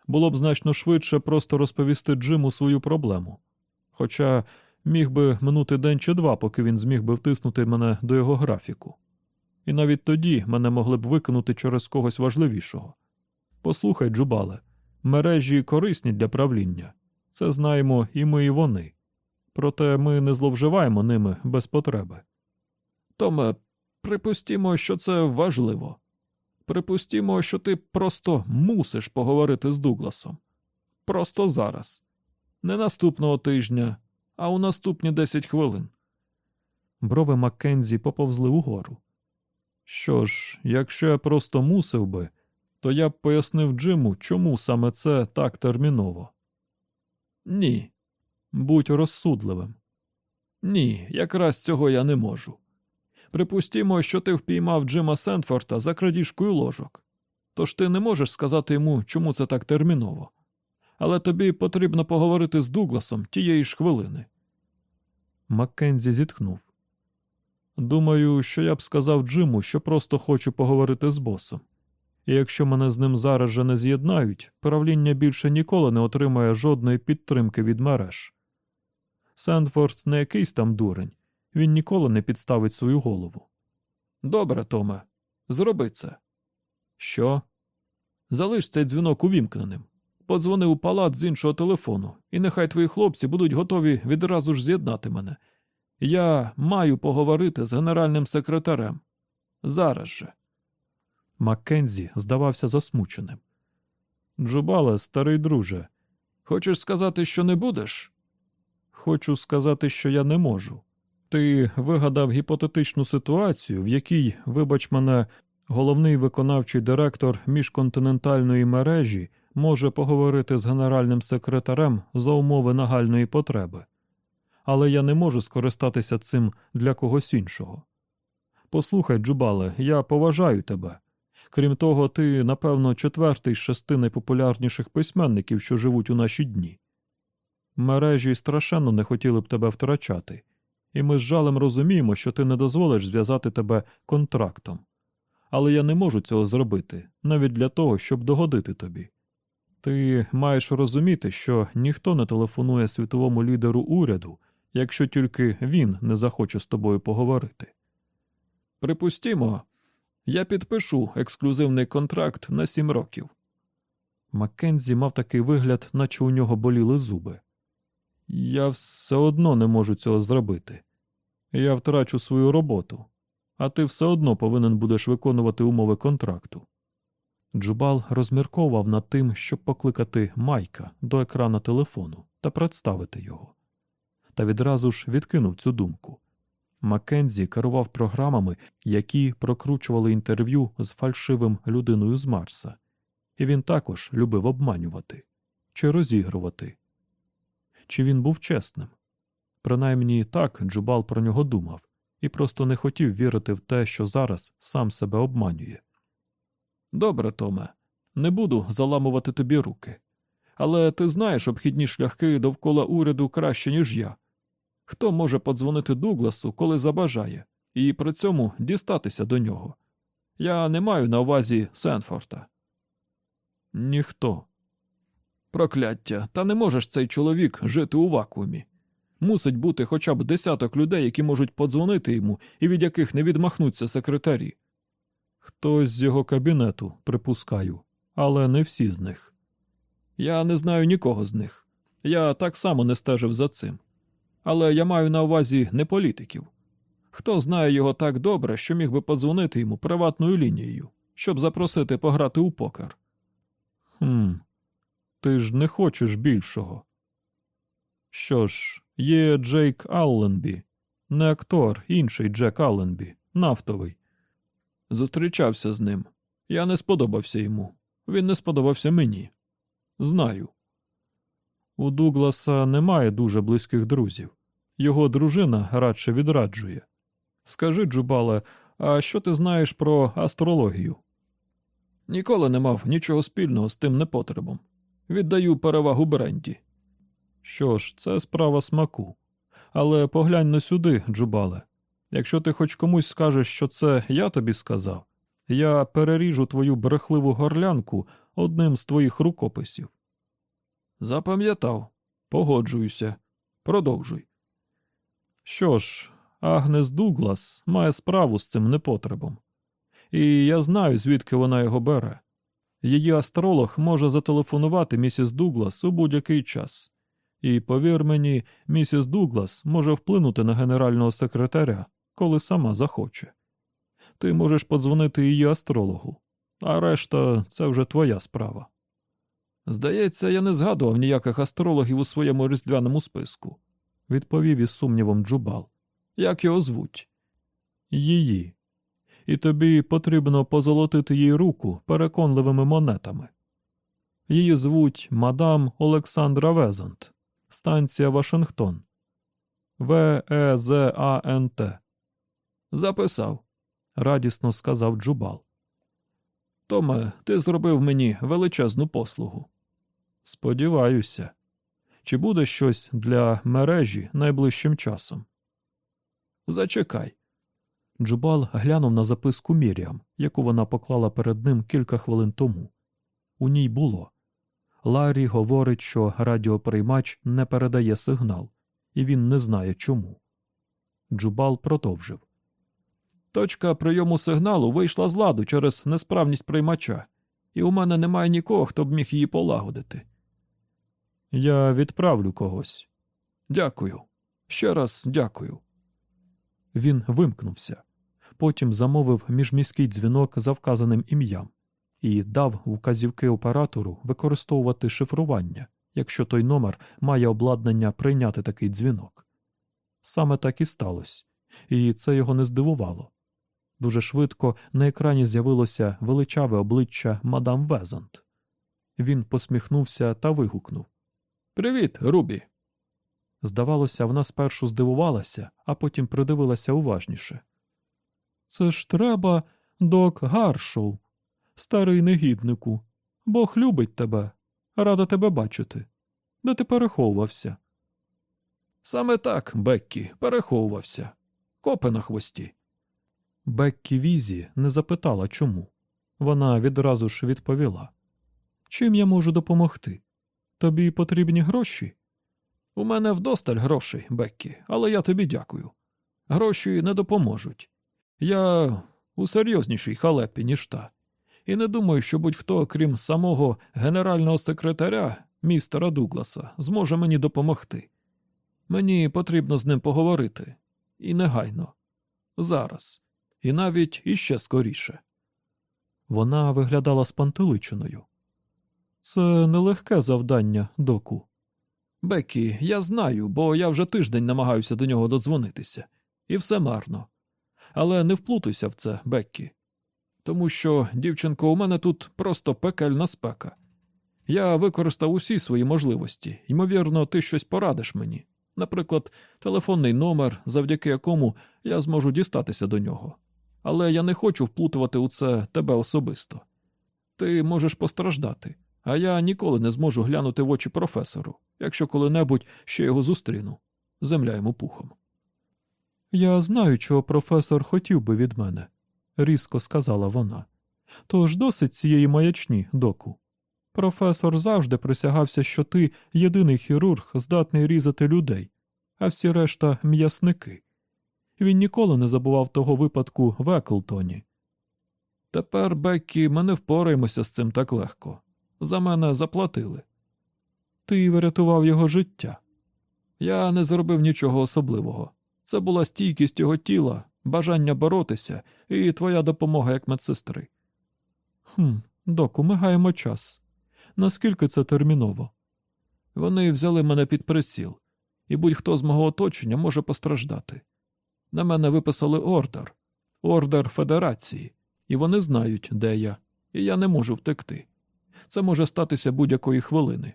Було б значно швидше просто розповісти Джиму свою проблему. Хоча міг би минути день чи два, поки він зміг би втиснути мене до його графіку. І навіть тоді мене могли б викинути через когось важливішого. Послухай, Джубале, мережі корисні для правління. Це знаємо і ми, і вони. Проте ми не зловживаємо ними без потреби. Томе, припустімо, що це важливо. Припустімо, що ти просто мусиш поговорити з Дугласом. Просто зараз. Не наступного тижня, а у наступні 10 хвилин. Брови Маккензі поповзли угору. Що ж, якщо я просто мусив би, то я б пояснив Джиму, чому саме це так терміново. Ні. Будь розсудливим. Ні, якраз цього я не можу. Припустімо, що ти впіймав Джима Сентфорта за крадіжкою ложок. Тож ти не можеш сказати йому, чому це так терміново. Але тобі потрібно поговорити з Дугласом тієї ж хвилини. Маккензі зітхнув. Думаю, що я б сказав Джиму, що просто хочу поговорити з босом. І якщо мене з ним зараз же не з'єднають, правління більше ніколи не отримає жодної підтримки від мереж. Сендфорд не якийсь там дурень, він ніколи не підставить свою голову. Добре, Томе, зроби це. Що? Залиш цей дзвінок увімкненим. Подзвони у палат з іншого телефону, і нехай твої хлопці будуть готові відразу ж з'єднати мене. Я маю поговорити з генеральним секретарем. Зараз же. Маккензі здавався засмученим. Джубале, старий друже, хочеш сказати, що не будеш? Хочу сказати, що я не можу. Ти вигадав гіпотетичну ситуацію, в якій, вибач мене, головний виконавчий директор міжконтинентальної мережі може поговорити з генеральним секретарем за умови нагальної потреби. Але я не можу скористатися цим для когось іншого. Послухай, Джубале, я поважаю тебе. Крім того, ти, напевно, четвертий з шести найпопулярніших письменників, що живуть у наші дні. Мережі страшенно не хотіли б тебе втрачати, і ми з жалем розуміємо, що ти не дозволиш зв'язати тебе контрактом. Але я не можу цього зробити, навіть для того, щоб догодити тобі. Ти маєш розуміти, що ніхто не телефонує світовому лідеру уряду, якщо тільки він не захоче з тобою поговорити. Припустімо, я підпишу ексклюзивний контракт на сім років. Маккензі мав такий вигляд, наче у нього боліли зуби. Я все одно не можу цього зробити. Я втрачу свою роботу, а ти все одно повинен будеш виконувати умови контракту. Джубал розмірковував над тим, щоб покликати Майка до екрана телефону та представити його. Та відразу ж відкинув цю думку. Маккензі керував програмами, які прокручували інтерв'ю з фальшивим людиною з Марса, і він також любив обманювати чи розігрувати. Чи він був чесним? Принаймні так Джубал про нього думав і просто не хотів вірити в те, що зараз сам себе обманює. Добре, Томе, не буду заламувати тобі руки. Але ти знаєш обхідні шляхи довкола уряду краще, ніж я. Хто може подзвонити Дугласу, коли забажає, і при цьому дістатися до нього? Я не маю на увазі Сенфорта. Ніхто. Прокляття, та не можеш цей чоловік жити у вакуумі. Мусить бути хоча б десяток людей, які можуть подзвонити йому і від яких не відмахнуться секретарі. Хтось з його кабінету, припускаю, але не всі з них. Я не знаю нікого з них. Я так само не стежив за цим. Але я маю на увазі не політиків. Хто знає його так добре, що міг би подзвонити йому приватною лінією, щоб запросити пограти у покер? Хм, ти ж не хочеш більшого. Що ж, є Джейк Алленбі, не актор, інший Джек Алленбі, нафтовий. Зустрічався з ним. Я не сподобався йому. Він не сподобався мені. Знаю. У Дугласа немає дуже близьких друзів. Його дружина радше відраджує. Скажи, Джубале, а що ти знаєш про астрологію? Ніколи не мав нічого спільного з тим непотребом. Віддаю перевагу бренді. Що ж, це справа смаку. Але поглянь на сюди, Джубале. Якщо ти хоч комусь скажеш, що це я тобі сказав, я переріжу твою брехливу горлянку одним з твоїх рукописів. Запам'ятав, погоджуюся. Продовжуй. Що ж, Агнес Дуглас має справу з цим непотребом. І я знаю, звідки вона його бере. Її астролог може зателефонувати місіс Дуглас у будь-який час. І, повір мені, місіс Дуглас може вплинути на генерального секретаря, коли сама захоче. Ти можеш подзвонити її астрологу, а решта це вже твоя справа. Здається, я не згадував ніяких астрологів у своєму різдвяному списку, відповів із сумнівом Джубал. Як його звуть? Її. І тобі потрібно позолотити їй руку переконливими монетами. Її звуть мадам Олександра Везант, станція Вашингтон. В-Е-З-А-Н-Т. Записав, радісно сказав Джубал. Томе, ти зробив мені величезну послугу. Сподіваюся. Чи буде щось для мережі найближчим часом? Зачекай. Джубал глянув на записку Міріам, яку вона поклала перед ним кілька хвилин тому. У ній було Ларі говорить, що радіоприймач не передає сигнал, і він не знає чому. Джубал продовжив. Точка прийому сигналу вийшла з ладу через несправність приймача, і у мене немає нікого, хто б міг її полагодити. Я відправлю когось. Дякую. Ще раз дякую. Він вимкнувся, потім замовив міжміський дзвінок за вказаним ім'ям і дав вказівки оператору використовувати шифрування, якщо той номер має обладнання прийняти такий дзвінок. Саме так і сталося, і це його не здивувало. Дуже швидко на екрані з'явилося величаве обличчя мадам Везант. Він посміхнувся та вигукнув Привіт, Рубі. Здавалося, вона спершу здивувалася, а потім придивилася уважніше. Це ж треба, док Гаршоу, старий негіднику. Бог любить тебе, рада тебе бачити. Де ти переховувався? Саме так, Беккі, переховувався. Копи на хвості. Беккі Візі не запитала чому. Вона відразу ж відповіла: Чим я можу допомогти? Тобі потрібні гроші? У мене вдосталь грошей, Беккі, але я тобі дякую. Гроші не допоможуть. Я у серйознішій халепі, ніж та. І не думаю, що будь-хто, крім самого генерального секретаря, містера Дугласа, зможе мені допомогти. Мені потрібно з ним поговорити. І негайно. Зараз. І навіть іще скоріше. Вона виглядала спантеличеною. Це нелегке завдання, доку. Бекі, я знаю, бо я вже тиждень намагаюся до нього додзвонитися. І все марно. Але не вплутуйся в це, Беккі. Тому що, дівчинко, у мене тут просто пекельна спека. Я використав усі свої можливості. Ймовірно, ти щось порадиш мені. Наприклад, телефонний номер, завдяки якому я зможу дістатися до нього. Але я не хочу вплутувати у це тебе особисто. Ти можеш постраждати, а я ніколи не зможу глянути в очі професору, якщо коли-небудь ще його зустріну. Земля йому пухом. Я знаю, чого професор хотів би від мене, різко сказала вона. Тож досить цієї маячні, доку. Професор завжди присягався, що ти єдиний хірург, здатний різати людей, а всі решта м'ясники. Він ніколи не забував того випадку в Еклтоні. Тепер, Беккі, ми не впораємося з цим так легко. За мене заплатили. Ти врятував його життя. Я не зробив нічого особливого. Це була стійкість його тіла, бажання боротися і твоя допомога як медсестри. Хм, доку, ми гаємо час. Наскільки це терміново? Вони взяли мене під приціл, і будь-хто з мого оточення може постраждати. На мене виписали ордер, ордер Федерації, і вони знають, де я, і я не можу втекти. Це може статися будь-якої хвилини.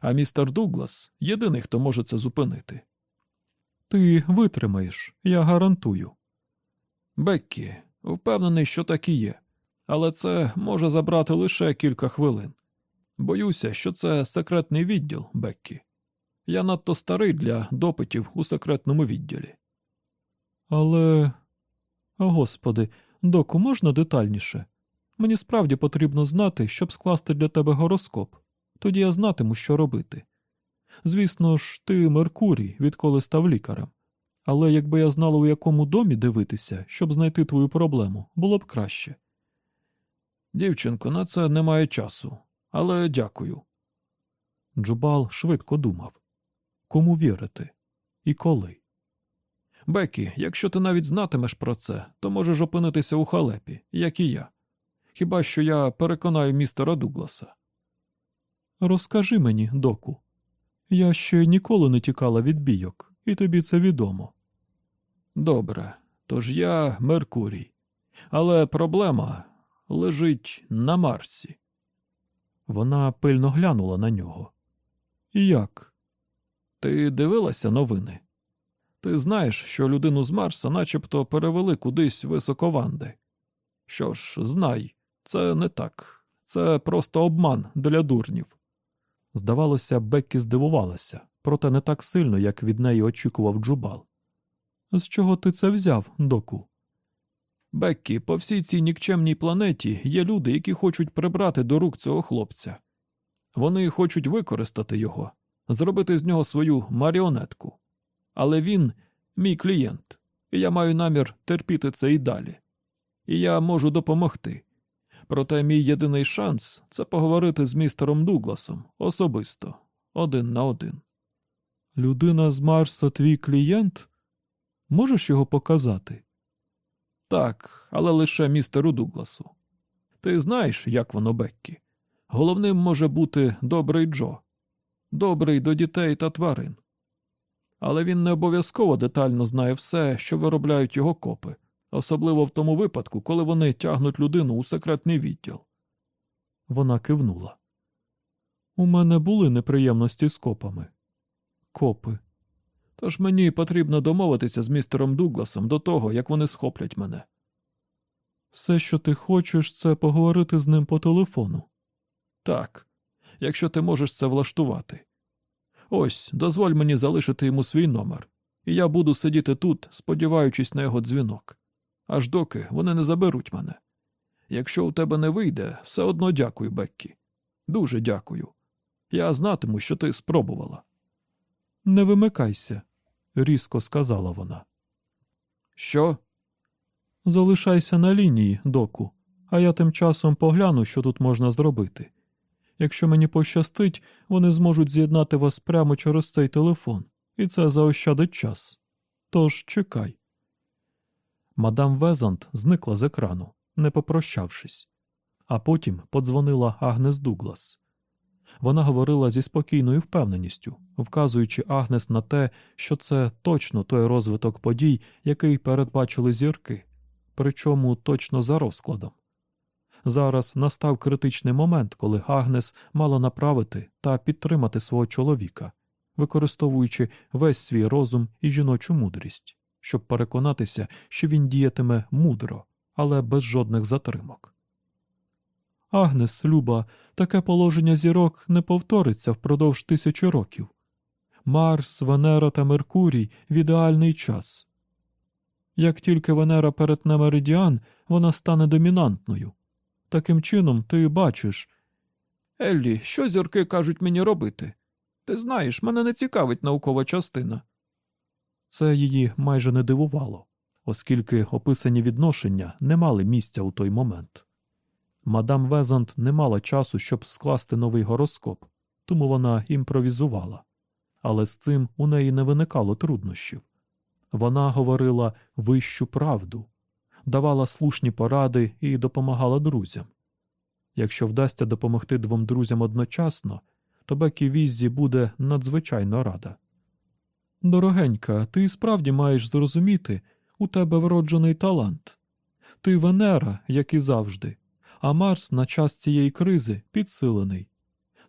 А містер Дуглас єдиний, хто може це зупинити. Ти витримаєш, я гарантую. Беккі, впевнений, що так і є, але це може забрати лише кілька хвилин. Боюся, що це секретний відділ, Беккі. Я надто старий для допитів у секретному відділі. Але. Господи, доку, можна детальніше? Мені справді потрібно знати, щоб скласти для тебе гороскоп. Тоді я знатиму, що робити. Звісно ж, ти Меркурій, відколи став лікарем. Але якби я знала, у якому домі дивитися, щоб знайти твою проблему, було б краще. Дівчинко, на це немає часу, але дякую. Джубал швидко думав кому вірити і коли. Бекі, якщо ти навіть знатимеш про це, то можеш опинитися у халепі, як і я. Хіба що я переконаю містера Дугласа. Розкажи мені, доку. Я ще ніколи не тікала від бійок, і тобі це відомо. Добре, тож я Меркурій. Але проблема лежить на Марсі. Вона пильно глянула на нього. Як? Ти дивилася новини? Ти знаєш, що людину з Марса начебто перевели кудись високованди. Що ж, знай, це не так. Це просто обман для дурнів. Здавалося, Беккі здивувалася, проте не так сильно, як від неї очікував Джубал. З чого ти це взяв, доку? Беккі, по всій цій нікчемній планеті є люди, які хочуть прибрати до рук цього хлопця. Вони хочуть використати його, зробити з нього свою маріонетку. Але він мій клієнт, і я маю намір терпіти це і далі. І я можу допомогти. Проте мій єдиний шанс це поговорити з містером Дугласом особисто, один на один. Людина з Марса твій клієнт? Можеш його показати? Так, але лише містеру Дугласу. Ти знаєш, як воно Беккі. Головним може бути добрий Джо, добрий до дітей та тварин. Але він не обов'язково детально знає все, що виробляють його копи, особливо в тому випадку, коли вони тягнуть людину у секретний відділ. Вона кивнула. У мене були неприємності з копами. Копи. Тож мені потрібно домовитися з містером Дугласом до того, як вони схоплять мене. Все, що ти хочеш, це поговорити з ним по телефону. Так, якщо ти можеш це влаштувати. Ось, дозволь мені залишити йому свій номер, і я буду сидіти тут, сподіваючись на його дзвінок, аж доки вони не заберуть мене. Якщо у тебе не вийде, все одно дякую, Беккі. Дуже дякую. Я знатиму, що ти спробувала. Не вимикайся, різко сказала вона. Що? Залишайся на лінії, доку. А я тим часом погляну, що тут можна зробити. Якщо мені пощастить, вони зможуть з'єднати вас прямо через цей телефон, і це заощадить час. Тож чекай. Мадам Везант зникла з екрану, не попрощавшись, а потім подзвонила Агнес Дуглас. Вона говорила зі спокійною впевненістю, вказуючи Агнес на те, що це точно той розвиток подій, який передбачили зірки, причому точно за розкладом. Зараз настав критичний момент, коли Агнес мала направити та підтримати свого чоловіка, використовуючи весь свій розум і жіночу мудрість, щоб переконатися, що він діятиме мудро, але без жодних затримок. Агнес, Люба, таке положення зірок не повториться впродовж тисячі років. Марс, Венера та Меркурій в ідеальний час. Як тільки Венера перетне меридіан, вона стане домінантною. Таким чином, ти бачиш. Еллі, що зірки кажуть мені робити? Ти знаєш, мене не цікавить наукова частина. Це її майже не дивувало, оскільки описані відношення не мали місця у той момент. Мадам Везант не мала часу, щоб скласти новий гороскоп, тому вона імпровізувала. Але з цим у неї не виникало труднощів. Вона говорила вищу правду, давала слушні поради і допомагала друзям. Якщо вдасться допомогти двом друзям одночасно, то Бекі Віззі буде надзвичайно рада. Дорогенька, ти справді маєш зрозуміти, у тебе вроджений талант. Ти Венера, як і завжди, а Марс на час цієї кризи підсилений.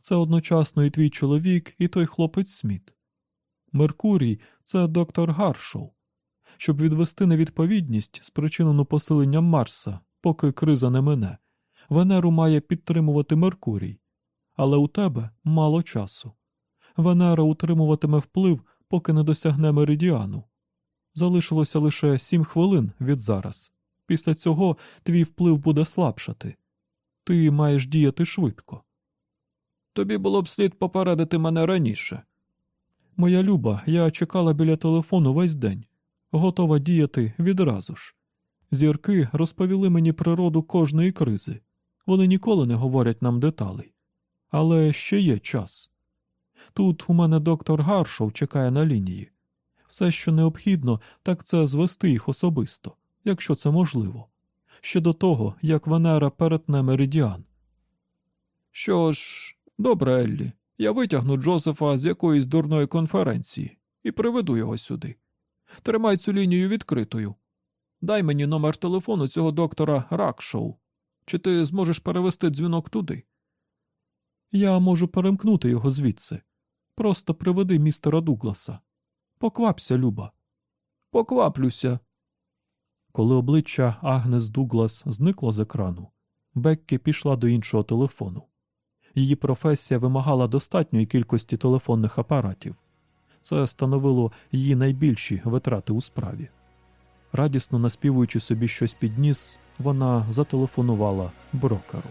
Це одночасно і твій чоловік, і той хлопець Сміт. Меркурій це доктор Гаршоу. Щоб відвести невідповідність, спричинену посиленням Марса, поки криза не мине, Венеру має підтримувати Меркурій, але у тебе мало часу. Венера утримуватиме вплив, поки не досягне меридіану. Залишилося лише сім хвилин від зараз. Після цього твій вплив буде слабшати. Ти маєш діяти швидко. Тобі було б слід попередити мене раніше. Моя люба, я чекала біля телефону весь день, готова діяти відразу ж. Зірки розповіли мені природу кожної кризи. Вони ніколи не говорять нам деталей. Але ще є час. Тут у мене доктор Гаршоу чекає на лінії. Все, що необхідно, так це звести їх особисто, якщо це можливо. Ще до того, як Венера перетне меридіан. Що ж, добре, Еллі, я витягну Джозефа з якоїсь дурної конференції і приведу його сюди. Тримай цю лінію відкритою. Дай мені номер телефону цього доктора Ракшоу. Чи ти зможеш перевести дзвінок туди? Я можу перемкнути його звідси. Просто приведи містера Дугласа. Поквапся, Люба. Покваплюся. Коли обличчя Агнес Дуглас зникло з екрану, Беккі пішла до іншого телефону. Її професія вимагала достатньої кількості телефонних апаратів. Це становило її найбільші витрати у справі. Радісно наспівуючи собі щось під ніс, вона зателефонувала брокеру.